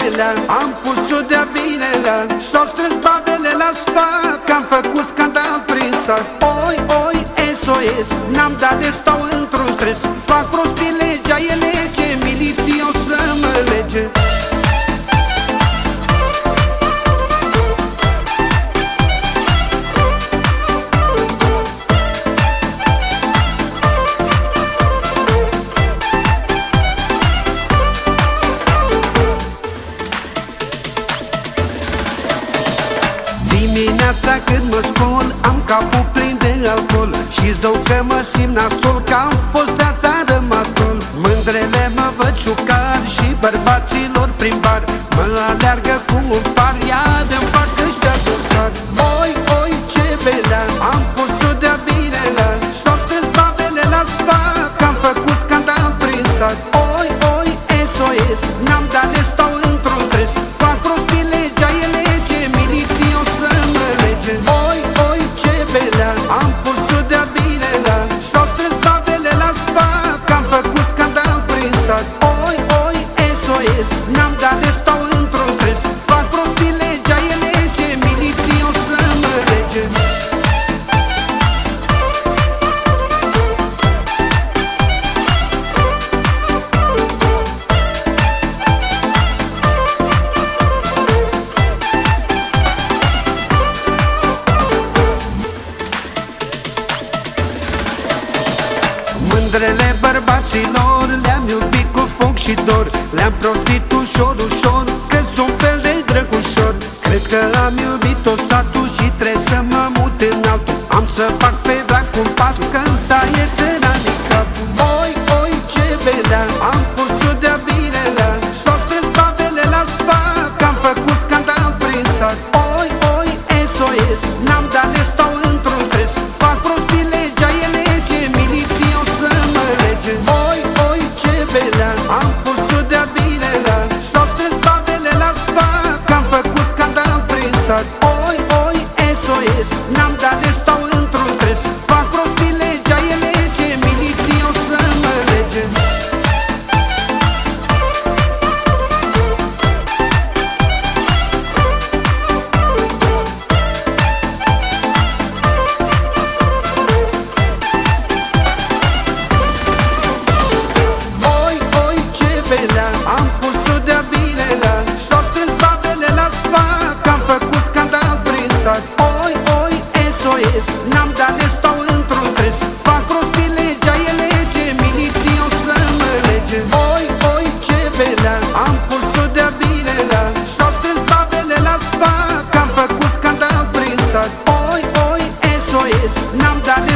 zilele Am pus-o de-a binele S-au strâns babele la sfat Că am făcut scandal prin sat. Oi, oi, SOS N-am dat de stau într-un stres. Fac prostii legea, e lege Miliții o să mă lege. dimineața când mă spun Am capul plin de alcool și zău că mă simt nasol Că am fost de seară mascol Mândrele mă văd ciucar și bărbaților prin bar. Mă aleargă cu un par, ia de-mi fac să-și dea Mândrele bărbaților Le-am iubit cu foc și dor. Le-am prostit ușor, ușor Că sunt fel de drăgușor. Cred că am iubit-o satul Și trebuie să mă mut în altul Am să fac nam da